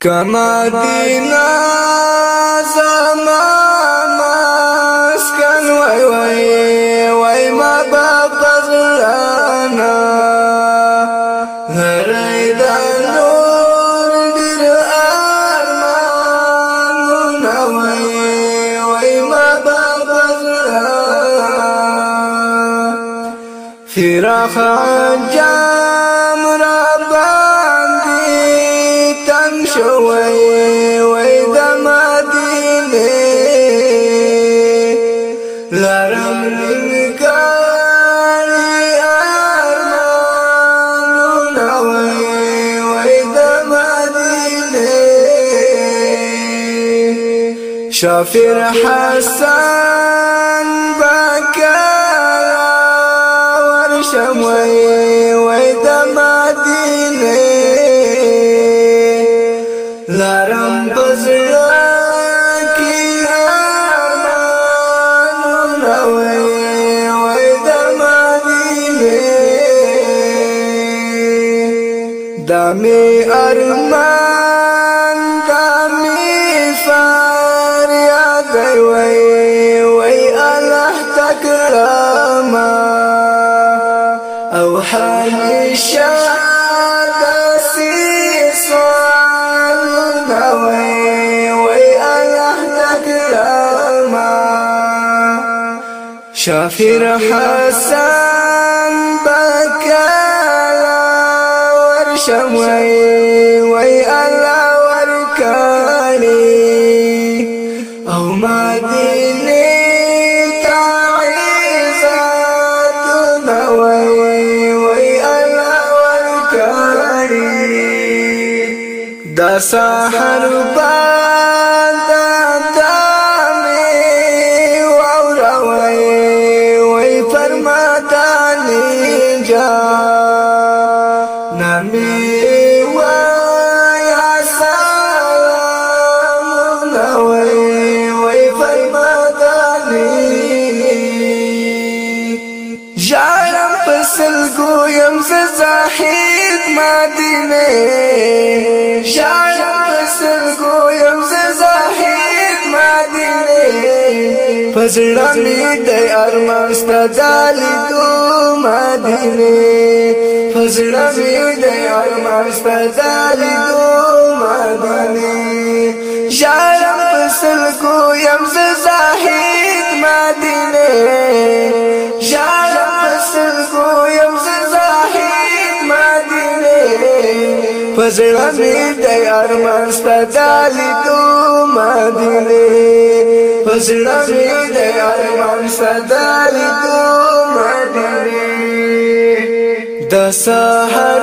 کما دینا زما مسکن وای وای وای ما بغزلانا هرای دا نور دیر ارمانونا وای وای ما بغزلانا فراخ جام شوي وې د مدینه لرم مدینه شافر حسن بکر ورشم وې شافر حسن بكالا ورشم وي وي الله وركاني أو ما ديني تعيزاتنا وي وي الله وركاني دا سحر باندا شاہد مدینے شاہد سر گویم سے زاہد مدینے پزڑا می دے ارمان ستدالی دو مدینے پزڑا می دے ارمان ستدالی دو مدینے شاہد سر گویم سے زاہد مدینے شاہد سر گویم پزړه می د ارمان ستدالې دو مدینه می د ارمان صدالې تو مدینه د سحر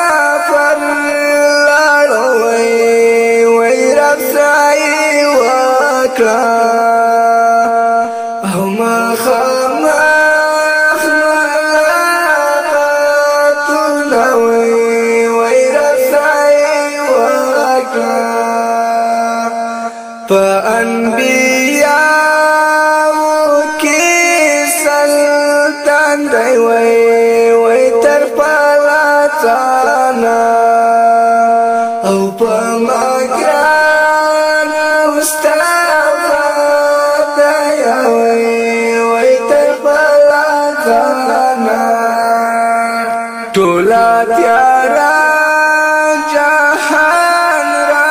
Instagram. تیارا جهان را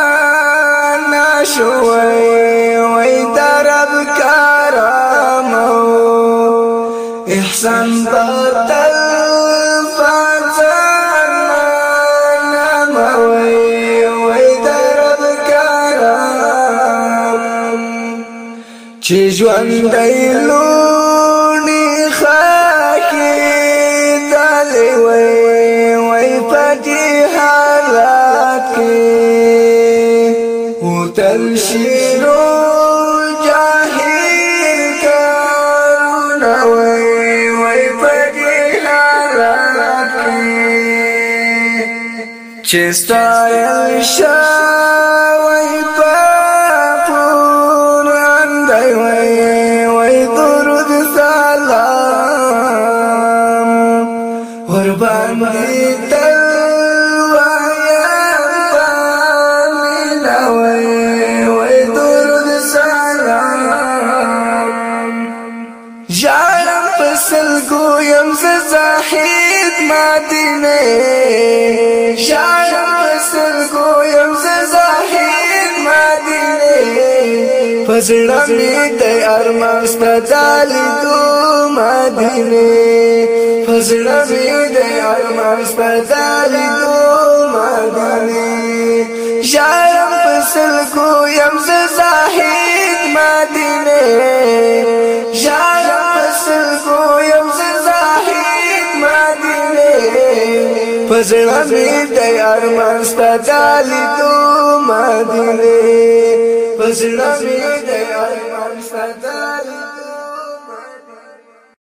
نشوي وي درب کرامو احسان بطل فتان نموي وي درب کرام چې ژوند دی لو دی حالات کې او تل شیرو جاهل کارونه وای وای په دې حالات کې چې ستایل شاه یم ز زاہد مدینے۔ شاعر پسر کو یم زاہد مدینے۔ پسڑا تے ارمان ستال تو مدینے۔ پسڑا می تے ارمان ستال تو مدینے۔ شاعر پسر کو یم ز زاہد مدینے۔ شاعر پزړه می د ارمان سپدالي دو مدینه پزړه می د ارمان